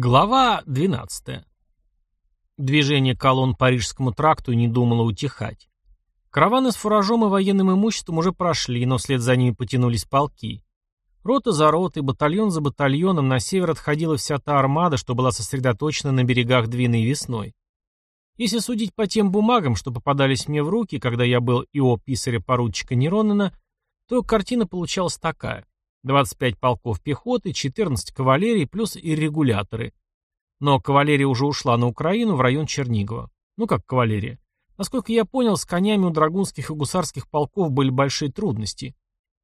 Глава 12. Движение колонн по Рижскому тракту не думало утихать. Караваны с фуражом и военным имуществом уже прошли, но вслед за ними потянулись полки. Рота за ротой, батальон за батальоном на север отходила вся та армада, что была сосредоточена на берегах Двины весной. Если судить по тем бумагам, что попадались мне в руки, когда я был ИО писаря поручика Неронена, то картина получалась такая. 25 полков пехоты, 14 кавалерий плюс иррегуляторы. Но кавалерия уже ушла на Украину в район Чернигова. Ну как кавалерия? Насколько я понял, с конями у драгунских и гусарских полков были большие трудности.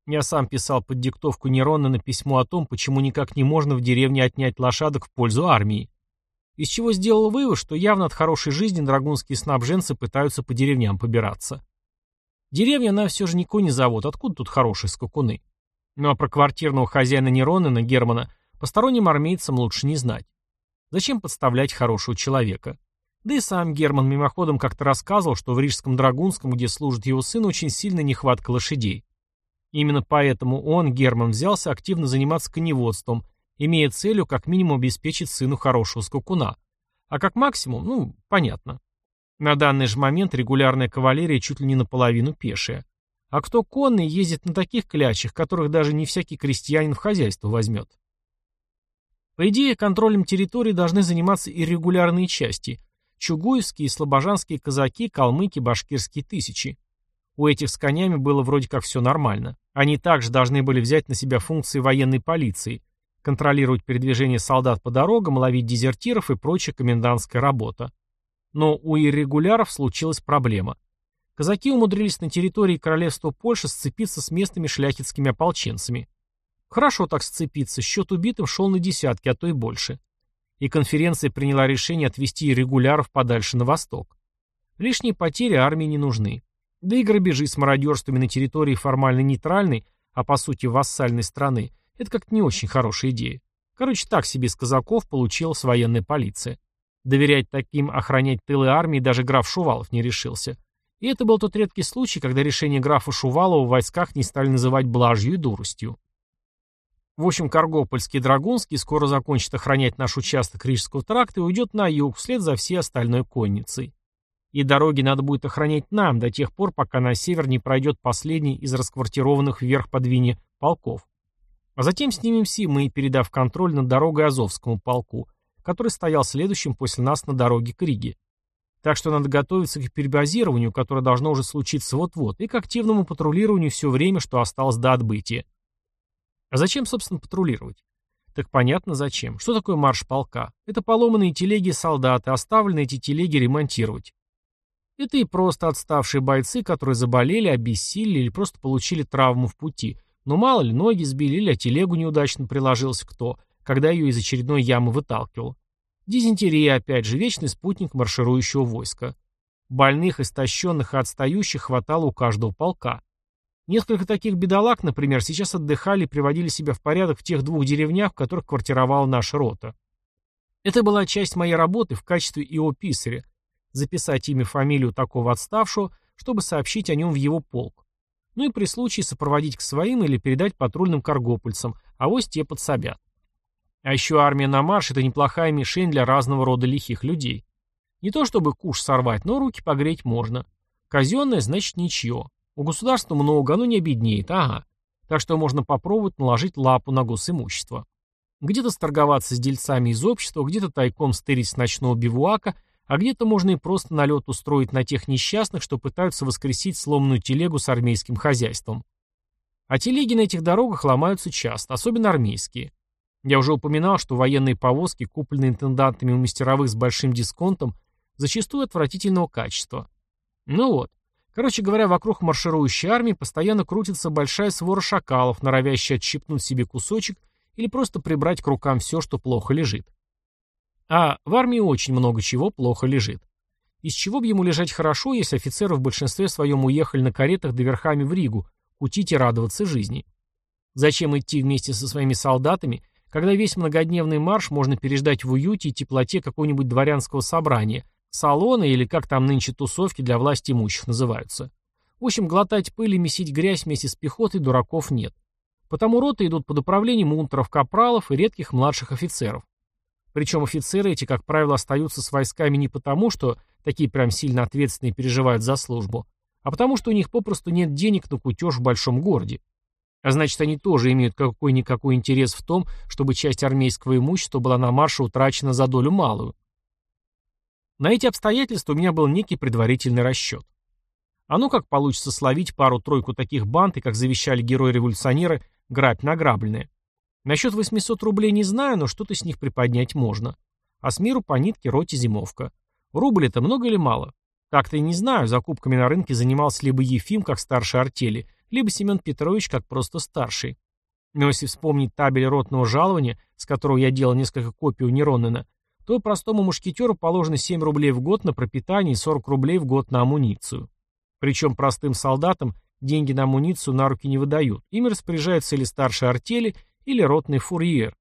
Я сам писал под диктовку Нерона на письмо о том, почему никак не можно в деревне отнять лошадок в пользу армии. Из чего сделал вывод, что явно от хорошей жизни драгунские снабженцы пытаются по деревням побираться. Деревня, она все же не завод, откуда тут хорошие скакуны? Ну а про квартирного хозяина Неронена, Германа, посторонним армейцам лучше не знать. Зачем подставлять хорошего человека? Да и сам Герман мимоходом как-то рассказывал, что в Рижском Драгунском, где служит его сын, очень сильно нехватка лошадей. Именно поэтому он, Герман, взялся активно заниматься коневодством, имея целью как минимум обеспечить сыну хорошего скакуна. А как максимум, ну, понятно. На данный же момент регулярная кавалерия чуть ли не наполовину пешая. А кто конный, ездит на таких клячах, которых даже не всякий крестьянин в хозяйство возьмет. По идее, контролем территории должны заниматься и регулярные части – чугуевские, слобожанские казаки, калмыки, башкирские тысячи. У этих с конями было вроде как все нормально. Они также должны были взять на себя функции военной полиции, контролировать передвижение солдат по дорогам, ловить дезертиров и прочая комендантская работа. Но у иррегуляров случилась проблема. Казаки умудрились на территории королевства Польши сцепиться с местными шляхетскими ополченцами. Хорошо так сцепиться, счет убитым шел на десятки, а то и больше. И конференция приняла решение отвести регуляров подальше на восток. Лишние потери армии не нужны. Да и грабежи с мародерствами на территории формально нейтральной, а по сути вассальной страны, это как-то не очень хорошая идея. Короче, так себе из казаков получилась военная полиция. Доверять таким охранять тылы армии даже граф Шувалов не решился. И это был тот редкий случай, когда решение графа Шувалова в войсках не стали называть блажью и дуростью. В общем, Каргопольский и Драгунский скоро закончат охранять наш участок Рижского тракта и уйдет на юг, вслед за всей остальной конницей. И дороги надо будет охранять нам до тех пор, пока на север не пройдет последний из расквартированных вверх по Двине полков. А затем снимем Симы, передав контроль над дорогой Азовскому полку, который стоял следующим после нас на дороге к Риге. Так что надо готовиться к перебазированию, которое должно уже случиться вот-вот, и к активному патрулированию все время, что осталось до отбытия. А зачем, собственно, патрулировать? Так понятно зачем. Что такое марш полка? Это поломанные телеги солдаты, оставленные эти телеги ремонтировать. Это и просто отставшие бойцы, которые заболели, обессилели или просто получили травму в пути. Но мало ли, ноги сбили или телегу неудачно приложился кто, когда ее из очередной ямы выталкивал. Дизентерия, опять же, вечный спутник марширующего войска. Больных, истощенных и отстающих хватало у каждого полка. Несколько таких бедолаг, например, сейчас отдыхали и приводили себя в порядок в тех двух деревнях, в которых квартировала наша рота. Это была часть моей работы в качестве ИО-писаря – записать имя, фамилию такого отставшего, чтобы сообщить о нем в его полк. Ну и при случае сопроводить к своим или передать патрульным каргопольцам, а вось те подсобят. А еще армия на марш – это неплохая мишень для разного рода лихих людей. Не то чтобы куш сорвать, но руки погреть можно. Казенное, значит, ничье. У государства много, оно не обеднеет, ага. Так что можно попробовать наложить лапу на госимущество. Где-то сторговаться с дельцами из общества, где-то тайком стырить с ночного бивуака, а где-то можно и просто налет устроить на тех несчастных, что пытаются воскресить сломанную телегу с армейским хозяйством. А телеги на этих дорогах ломаются часто, особенно армейские. Я уже упоминал, что военные повозки, купленные интендантами у мастеровых с большим дисконтом, зачастую отвратительного качества. Ну вот. Короче говоря, вокруг марширующей армии постоянно крутится большая свора шакалов, норовящая отщипнуть себе кусочек или просто прибрать к рукам все, что плохо лежит. А в армии очень много чего плохо лежит. Из чего бы ему лежать хорошо, если офицеры в большинстве своем уехали на каретах до верхами в Ригу, кутить и радоваться жизни? Зачем идти вместе со своими солдатами, когда весь многодневный марш можно переждать в уюте и теплоте какого-нибудь дворянского собрания, салона или как там нынче тусовки для власти имущих называются. В общем, глотать пыль и месить грязь вместе с пехотой дураков нет. Потому роты идут под управлением унтеров-капралов и редких младших офицеров. Причем офицеры эти, как правило, остаются с войсками не потому, что такие прям сильно ответственные переживают за службу, а потому что у них попросту нет денег на кутеж в большом городе. А значит, они тоже имеют какой-никакой интерес в том, чтобы часть армейского имущества была на марше утрачена за долю малую. На эти обстоятельства у меня был некий предварительный расчет. А ну как получится словить пару-тройку таких банд и, как завещали герои-революционеры, грабь награбленное. Насчет 800 рублей не знаю, но что-то с них приподнять можно. А с миру по нитке роте зимовка. Рубль это много или мало? Так-то и не знаю, закупками на рынке занимался либо Ефим, как старший артели, либо Семен Петрович, как просто старший. Но если вспомнить табель ротного жалования, с которого я делал несколько копий у Неронена, то простому мушкетеру положено 7 рублей в год на пропитание и 40 рублей в год на амуницию. Причем простым солдатам деньги на амуницию на руки не выдают. Ими распоряжаются или старшие артели, или ротный фурьер.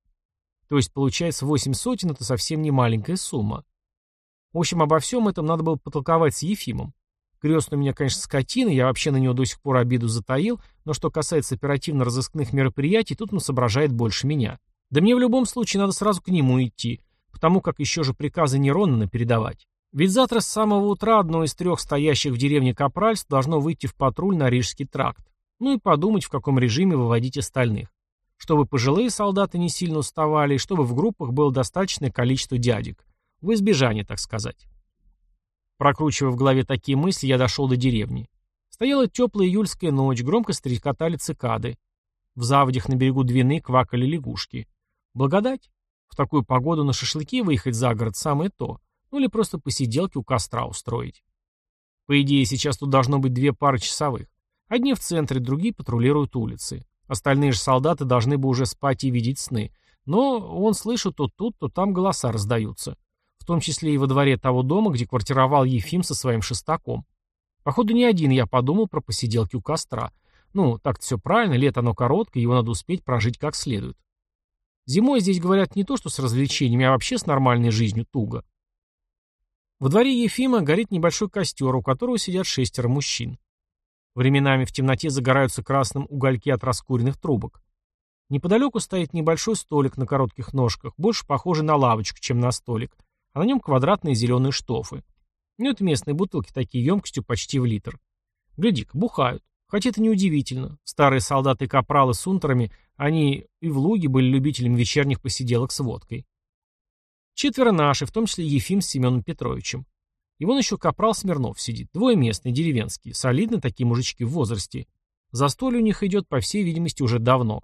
То есть получается 8 сотен – это совсем не маленькая сумма. В общем, обо всем этом надо было потолковать с Ефимом. Крестный у меня, конечно, скотина, я вообще на него до сих пор обиду затаил, но что касается оперативно-розыскных мероприятий, тут он соображает больше меня. Да мне в любом случае надо сразу к нему идти, потому как еще же приказы Неронана передавать. Ведь завтра с самого утра одно из трех стоящих в деревне капральств должно выйти в патруль на Рижский тракт. Ну и подумать, в каком режиме выводить остальных чтобы пожилые солдаты не сильно уставали и чтобы в группах было достаточное количество дядек. В избежание, так сказать. Прокручивая в голове такие мысли, я дошел до деревни. Стояла теплая июльская ночь, громко стрекотали цикады. В заводях на берегу Двины квакали лягушки. Благодать. В такую погоду на шашлыки выехать за город самое то. Ну или просто посиделки у костра устроить. По идее, сейчас тут должно быть две пары часовых. Одни в центре, другие патрулируют улицы. Остальные же солдаты должны бы уже спать и видеть сны. Но он слышит то тут, то там голоса раздаются. В том числе и во дворе того дома, где квартировал Ефим со своим шестаком. Походу, не один я подумал про посиделки у костра. Ну, так-то все правильно, лето оно короткое, его надо успеть прожить как следует. Зимой здесь говорят не то, что с развлечениями, а вообще с нормальной жизнью туго. Во дворе Ефима горит небольшой костер, у которого сидят шестеро мужчин. Временами в темноте загораются красным угольки от раскуренных трубок. Неподалеку стоит небольшой столик на коротких ножках, больше похожий на лавочку, чем на столик, а на нем квадратные зеленые штофы. Ну, это местные бутылки, такие емкостью почти в литр. Гляди-ка, бухают. Хотя это неудивительно. Старые солдаты и капралы с унтерами, они и в Луге были любителями вечерних посиделок с водкой. Четверо наши, в том числе Ефим с Семеном Петровичем. И вон еще капрал Смирнов сидит. Двое местные, деревенские. Солидные такие мужички в возрасте. Застолье у них идет, по всей видимости, уже давно.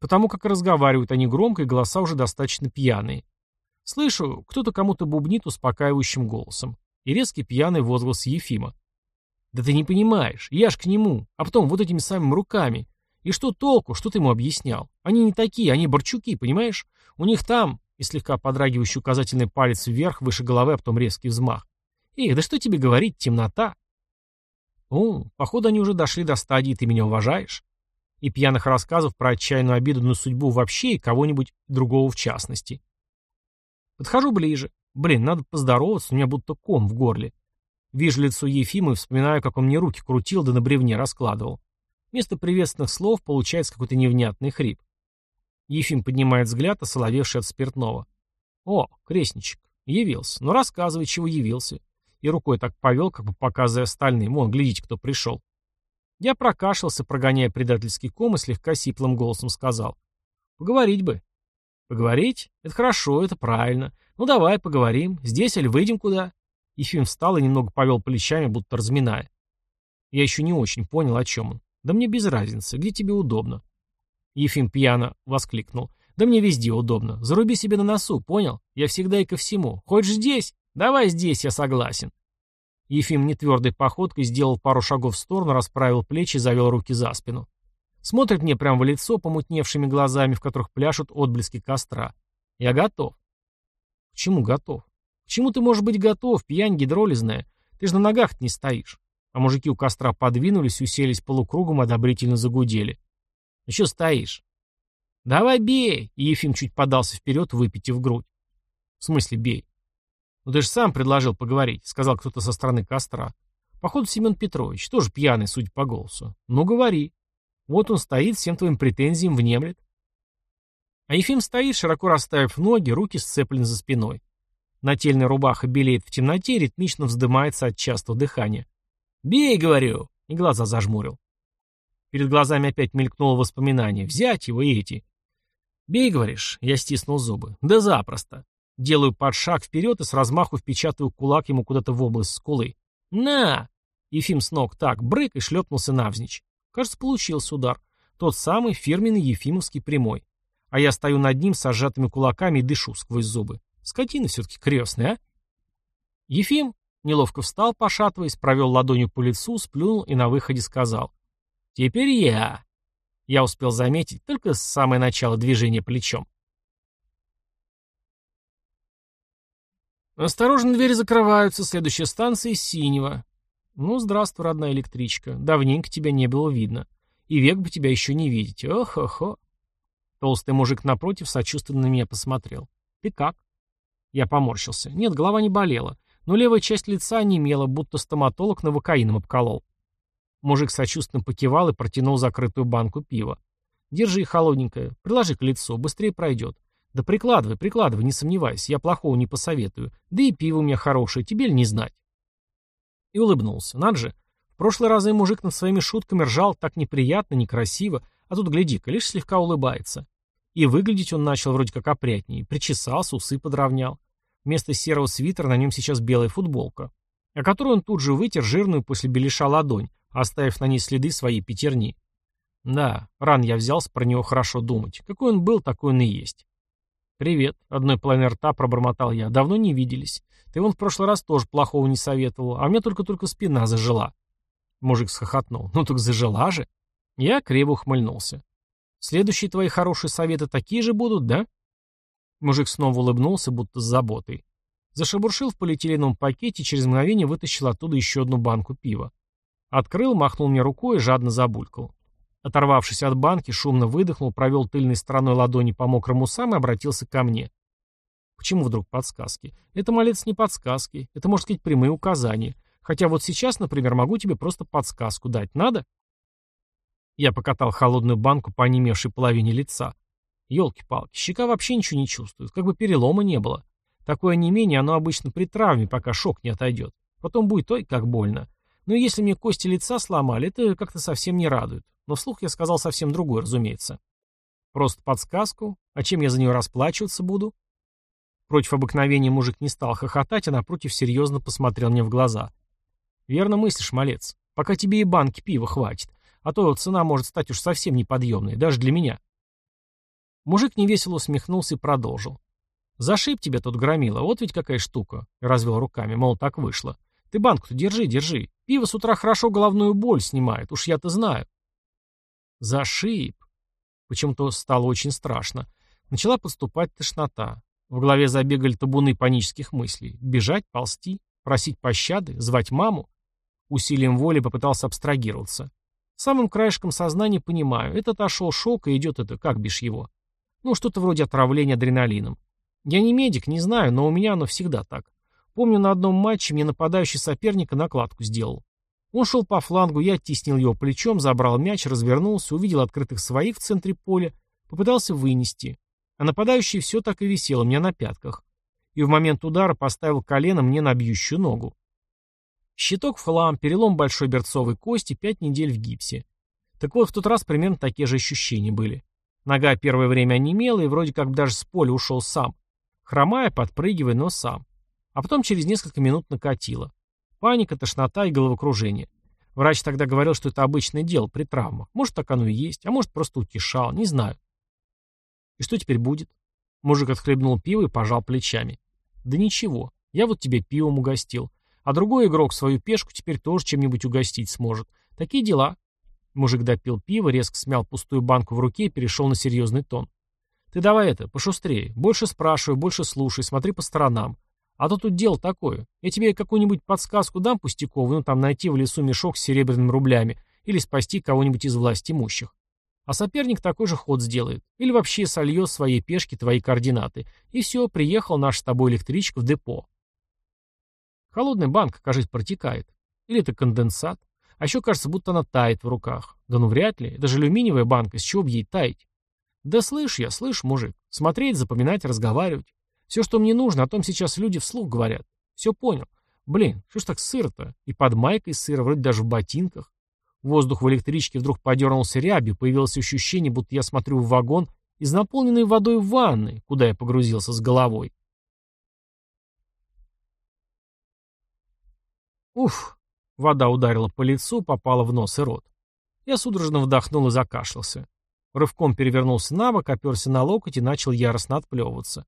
Потому как разговаривают они громко, и голоса уже достаточно пьяные. Слышу, кто-то кому-то бубнит успокаивающим голосом. И резкий пьяный возглас Ефима. «Да ты не понимаешь, я ж к нему, а потом вот этими самыми руками. И что толку, что ты ему объяснял? Они не такие, они борчуки, понимаешь? У них там...» И слегка подрагивающий указательный палец вверх, выше головы, а потом резкий взмах. Эх, да что тебе говорить, темнота. О, походу они уже дошли до стадии «ты меня уважаешь?» и пьяных рассказов про отчаянную обиду на судьбу вообще и кого-нибудь другого в частности. Подхожу ближе. Блин, надо поздороваться, у меня будто ком в горле. Вижу лицо Ефима и вспоминаю, как он мне руки крутил да на бревне раскладывал. Вместо приветственных слов получается какой-то невнятный хрип. Ефим поднимает взгляд, осоловевший от спиртного. «О, крестничек, явился. Ну рассказывай, чего явился и рукой так повел, как бы показывая остальным. Вон, глядите, кто пришел. Я прокашлялся, прогоняя предательский ком, и слегка сиплым голосом сказал. Поговорить бы. Поговорить? Это хорошо, это правильно. Ну давай, поговорим. Здесь или выйдем куда? Ефим встал и немного повел плечами, будто разминая. Я еще не очень понял, о чем он. Да мне без разницы, где тебе удобно. Ефим пьяно воскликнул. Да мне везде удобно. Заруби себе на носу, понял? Я всегда и ко всему. Хочешь здесь? Давай здесь, я согласен. Ефим нетвердой походкой сделал пару шагов в сторону, расправил плечи и завел руки за спину. Смотрит мне прямо в лицо помутневшими глазами, в которых пляшут отблески костра. Я готов. К чему готов? К чему ты можешь быть готов, пьянь гидролизная? Ты же на ногах не стоишь. А мужики у костра подвинулись, уселись полукругом, одобрительно загудели. Еще стоишь. Давай бей! И Ефим чуть подался вперед, выпитив грудь. В смысле бей? «Ну ты же сам предложил поговорить», — сказал кто-то со стороны костра. Походу, Семен Петрович, тоже пьяный, судя по голосу. «Ну, говори. Вот он стоит, всем твоим претензиям внемлет». А Ефим стоит, широко расставив ноги, руки сцеплены за спиной. Нательная рубаха белеет в темноте, ритмично вздымается от частого дыхания. «Бей!» — говорю, и глаза зажмурил. Перед глазами опять мелькнуло воспоминание. «Взять его и эти!» «Бей!» — говоришь, я стиснул зубы. «Да запросто!» Делаю под шаг вперед и с размаху впечатываю кулак ему куда-то в область скулы. «На!» Ефим с ног так, брык и шлепнулся навзничь. Кажется, получился удар. Тот самый фирменный ефимовский прямой. А я стою над ним с сжатыми кулаками и дышу сквозь зубы. Скотина все-таки крестная, а? Ефим неловко встал, пошатываясь, провел ладонью по лицу, сплюнул и на выходе сказал. «Теперь я». Я успел заметить только с самого начала движения плечом. Осторожно, двери закрываются, следующая станция Синего. Ну, здравствуй, родная электричка. Давненько тебя не было видно. И век бы тебя еще не видеть. Ох-охо. Толстый мужик напротив сочувственно на меня посмотрел. Ты как? Я поморщился. Нет, голова не болела, но левая часть лица онемела, будто стоматолог новокаином обколол. Мужик сочувственно покивал и протянул закрытую банку пива. «Держи, холодненькое, приложи к лицу, быстрее пройдет. Да прикладывай, прикладывай, не сомневайся, я плохого не посоветую. Да и пиво у меня хорошее, тебе ли не знать?» И улыбнулся. Надо же, в прошлый раз и мужик над своими шутками ржал так неприятно, некрасиво, а тут, гляди-ка, лишь слегка улыбается. И выглядеть он начал вроде как опрятнее, причесался, усы подровнял. Вместо серого свитера на нем сейчас белая футболка, о которую он тут же вытер жирную после беляша ладонь, оставив на ней следы своей пятерни. Да, ран я взялся про него хорошо думать. Какой он был, такой он и есть. «Привет», — одной половиной рта пробормотал я. «Давно не виделись. Ты вон в прошлый раз тоже плохого не советовал, а мне только-только спина зажила». Мужик схохотнул. «Ну так зажила же». Я криво ухмыльнулся. «Следующие твои хорошие советы такие же будут, да?» Мужик снова улыбнулся, будто с заботой. Зашебуршил в полиэтиленовом пакете и через мгновение вытащил оттуда еще одну банку пива. Открыл, махнул мне рукой и жадно забулькал. Оторвавшись от банки, шумно выдохнул, провел тыльной стороной ладони по мокрым усам и обратился ко мне. Почему вдруг подсказки? Это, малец, не подсказки. Это, можно сказать, прямые указания. Хотя вот сейчас, например, могу тебе просто подсказку дать. Надо? Я покатал холодную банку по онемевшей половине лица. Ёлки-палки, щека вообще ничего не чувствует, как бы перелома не было. Такое онемение, оно обычно при травме, пока шок не отойдет. Потом будет ой, как больно. Но если мне кости лица сломали, это как-то совсем не радует. Но вслух я сказал совсем другое, разумеется. Просто подсказку, а чем я за нее расплачиваться буду? Против обыкновения мужик не стал хохотать, а напротив серьезно посмотрел мне в глаза. Верно мыслишь, малец. Пока тебе и банки пива хватит. А то цена может стать уж совсем неподъемной, даже для меня. Мужик невесело усмехнулся и продолжил. «Зашиб тебя тут громила, вот ведь какая штука!» Развел руками, мол, так вышло. «Ты банку-то держи, держи. Пиво с утра хорошо головную боль снимает, уж я-то знаю». Зашиб. Почему-то стало очень страшно. Начала подступать тошнота. В голове забегали табуны панических мыслей. Бежать, ползти, просить пощады, звать маму. Усилием воли попытался абстрагироваться. Самым краешком сознания понимаю, это отошел шок и идет это, как бишь его. Ну, что-то вроде отравления адреналином. Я не медик, не знаю, но у меня оно всегда так. Помню, на одном матче мне нападающий соперника накладку сделал. Он шел по флангу, я оттеснил его плечом, забрал мяч, развернулся, увидел открытых своих в центре поля, попытался вынести. Нападающий все так и висел у меня на пятках. И в момент удара поставил колено мне на бьющую ногу. Щиток в хлам, перелом большой берцовой кости, пять недель в гипсе. Так вот, в тот раз примерно такие же ощущения были. Нога первое время онемела и вроде как даже с поля ушел сам. Хромая, подпрыгивая, но сам. А потом через несколько минут накатило. Паника, тошнота и головокружение. Врач тогда говорил, что это обычное дело при травмах. Может, так оно и есть, а может, просто утешал, не знаю. И что теперь будет? Мужик отхлебнул пиво и пожал плечами. Да ничего, я вот тебе пивом угостил. А другой игрок свою пешку теперь тоже чем-нибудь угостить сможет. Такие дела. Мужик допил пиво, резко смял пустую банку в руке и перешел на серьезный тон. «Ты давай это, пошустрее. Больше спрашивай, больше слушай, смотри по сторонам. А то тут дело такое. Я тебе какую-нибудь подсказку дам пустяковую, ну там найти в лесу мешок с серебряными рублями или спасти кого-нибудь из власти имущих. А соперник такой же ход сделает. Или вообще сольет своей пешки твои координаты. И все, приехал наш с тобой электричка в депо. Холодная банка, кажется, протекает. Или это конденсат. А еще кажется, будто она тает в руках. Да ну вряд ли. Это же алюминиевая банка, с чего бы ей таять? Да слышь я, слышь, мужик. Смотреть, запоминать, разговаривать. Все, что мне нужно, о том сейчас люди вслух говорят. Все понял. Блин, что ж так сыро-то? И под майкой сыро, вроде даже в ботинках. Воздух в электричке вдруг подернулся рябью, появилось ощущение, будто я смотрю в вагон из наполненной водой ванны, куда я погрузился с головой. Уф, вода ударила по лицу, попала в нос и рот. Я судорожно вдохнул и закашлялся. Рывком перевернулся на бок, оперся на локоть и начал яростно отплевываться.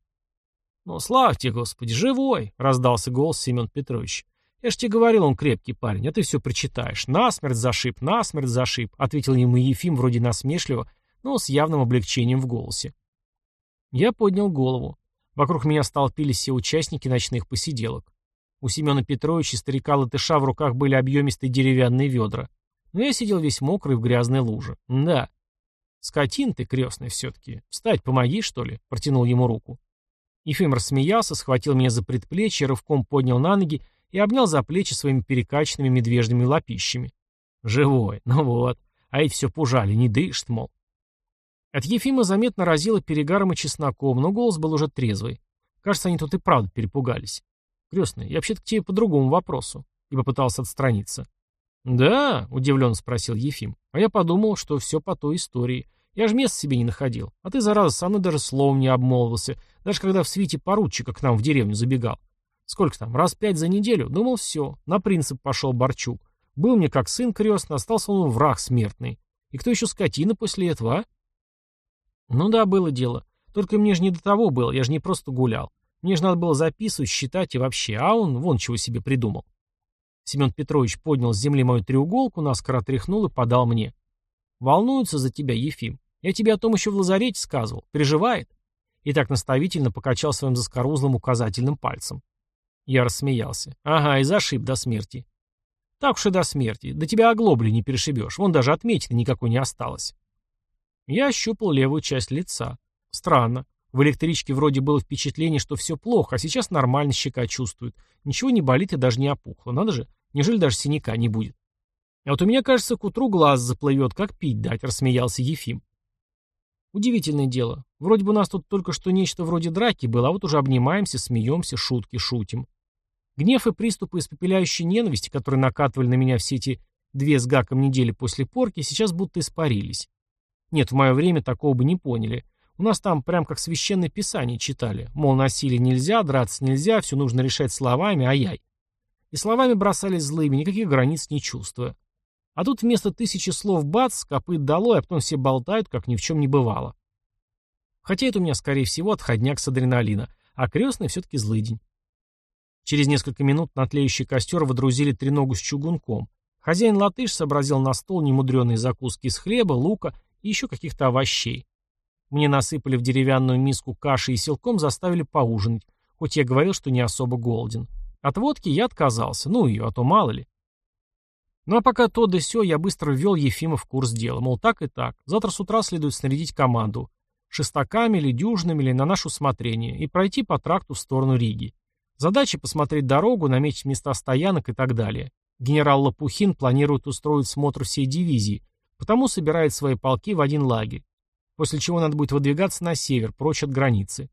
«Ну, славьте, Господи, живой!» — раздался голос Семен Петрович. «Я ж тебе говорил, он крепкий парень, а ты все прочитаешь. Насмерть зашиб, насмерть зашиб», — ответил ему Ефим вроде насмешливо, но с явным облегчением в голосе. Я поднял голову. Вокруг меня столпились все участники ночных посиделок. У Семена Петровича и старика-латыша в руках были объемистые деревянные ведра. Но я сидел весь мокрый в грязной луже. Да. Скотин ты крестный все-таки. Встать помоги, что ли? Протянул ему руку. Ефим рассмеялся, схватил меня за предплечье, рывком поднял на ноги и обнял за плечи своими перекачанными медвежьими лапищами. Живой, ну вот. А эти все пужали, не дышит, мол. От Ефима заметно разило перегаром и чесноком, но голос был уже трезвый. Кажется, они тут и правда перепугались. Крестный, я вообще-то к тебе по другому вопросу. И попытался отстраниться. «Да?» — удивленно спросил Ефим. «А я подумал, что все по той истории. Я же места себе не находил. А ты, зараза, со мной даже словом не обмолвился, даже когда в свите поручика к нам в деревню забегал. Сколько там, раз пять за неделю? Думал, все, на принцип пошел Борчук. Был мне как сын крестный, остался он враг смертный. И кто еще скотина после этого, а? Ну да, было дело. Только мне же не до того было, я же не просто гулял. Мне же надо было записывать, считать и вообще, а он вон чего себе придумал. Семен Петрович поднял с земли мою треуголку, наскоро отряхнул и подал мне. Волнуется за тебя, Ефим. Я тебе о том еще в лазарете сказывал. Переживает?» И так наставительно покачал своим заскорузлым указательным пальцем. Я рассмеялся. «Ага, и зашиб до смерти». «Так уж и до смерти. Да тебя оглобли не перешибешь. Вон даже отметины никакой не осталось». Я ощупал левую часть лица. Странно. В электричке вроде было впечатление, что все плохо, а сейчас нормально щека чувствует. Ничего не болит и даже не опухло. Надо же, неужели даже синяка не будет? А вот у меня, кажется, к утру глаз заплывет, как пить дать, рассмеялся Ефим. Удивительное дело. Вроде бы у нас тут только что нечто вроде драки было, а вот уже обнимаемся, смеемся, шутки шутим. Гнев и приступы испепеляющей ненависти, которые накатывали на меня все эти две с гаком недели после порки, сейчас будто испарились. Нет, в мое время такого бы не поняли. У нас там прям как священное писание читали. Мол, насилие нельзя, драться нельзя, все нужно решать словами, ай-яй. И словами бросались злыми, никаких границ не чувствуя. А тут вместо тысячи слов бац, копыт долой, а потом все болтают, как ни в чем не бывало. Хотя это у меня, скорее всего, отходняк с адреналина, а крестный все-таки злый день. Через несколько минут на тлеющий костер водрузили треногу с чугунком. Хозяин латыш сообразил на стол немудреные закуски из хлеба, лука и еще каких-то овощей. Мне насыпали в деревянную миску каши и силком заставили поужинать, хоть я говорил, что не особо голоден. От водки я отказался, ну ее, а то мало ли. Ну а пока то да сё, я быстро ввел Ефима в курс дела, мол, так и так. Завтра с утра следует снарядить команду. Шестаками или дюжинами или на наше усмотрение. И пройти по тракту в сторону Риги. Задача посмотреть дорогу, наметить места стоянок и так далее. Генерал Лопухин планирует устроить смотр всей дивизии, потому собирает свои полки в один лагерь. После чего надо будет выдвигаться на север, прочь от границы.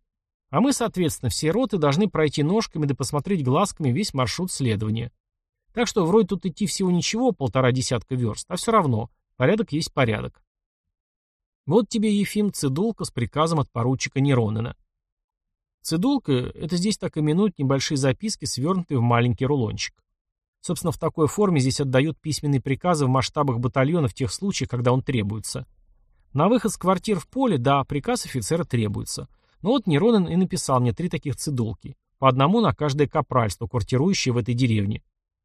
А мы, соответственно, все роты должны пройти ножками да посмотреть глазками весь маршрут следования. Так что вроде тут идти всего ничего, полтора десятка верст, а все равно, порядок есть порядок. Вот тебе, Ефим, цидулка с приказом от поручика Неронена. Цидулка — это здесь так именуют небольшие записки, свернутые в маленький рулончик. Собственно, в такой форме здесь отдают письменные приказы в масштабах батальона в тех случаях, когда он требуется. На выход с квартир в поле, да, приказ офицера требуется. Но вот Неронен и написал мне три таких цидулки, по одному на каждое капральство, квартирующее в этой деревне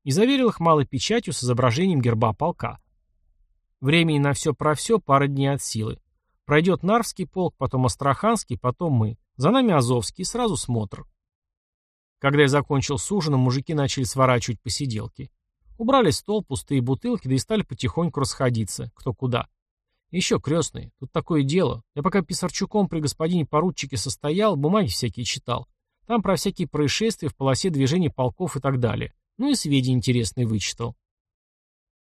и заверил их малой печатью с изображением герба полка. Времени на все про все пара дней от силы. Пройдет Нарвский полк, потом Астраханский, потом мы. За нами Азовский, и сразу смотр. Когда я закончил с ужином, мужики начали сворачивать посиделки. Убрали стол, пустые бутылки, да и стали потихоньку расходиться, кто куда. Еще, крестный, тут такое дело. Я пока писарчуком при господине поручике состоял, бумаги всякие читал. Там про всякие происшествия в полосе движения полков и так далее. Ну и сведения интересные вычитал.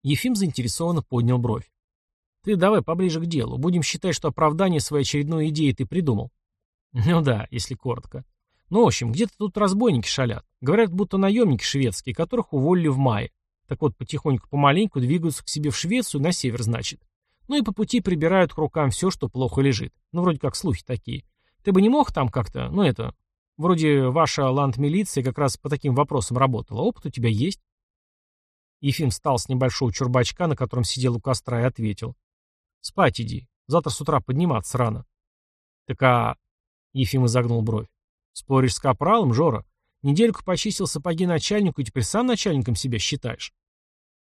Ефим заинтересованно поднял бровь. Ты давай поближе к делу. Будем считать, что оправдание своей очередной идеи ты придумал. Ну да, если коротко. Ну, в общем, где-то тут разбойники шалят. Говорят, будто наемники шведские, которых уволили в мае. Так вот, потихоньку-помаленьку двигаются к себе в Швецию, на север, значит. Ну и по пути прибирают к рукам все, что плохо лежит. Ну, вроде как слухи такие. Ты бы не мог там как-то, ну это, вроде ваша ланд-милиция как раз по таким вопросам работала. Опыт у тебя есть? Ефим встал с небольшого чурбачка, на котором сидел у костра, и ответил. Спать иди. Завтра с утра подниматься рано. Так а... Ефим изогнул бровь. Споришь с капралом, Жора? Недельку почистил сапоги начальнику и теперь сам начальником себя считаешь.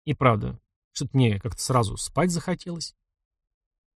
И правда, что-то мне как-то сразу спать захотелось.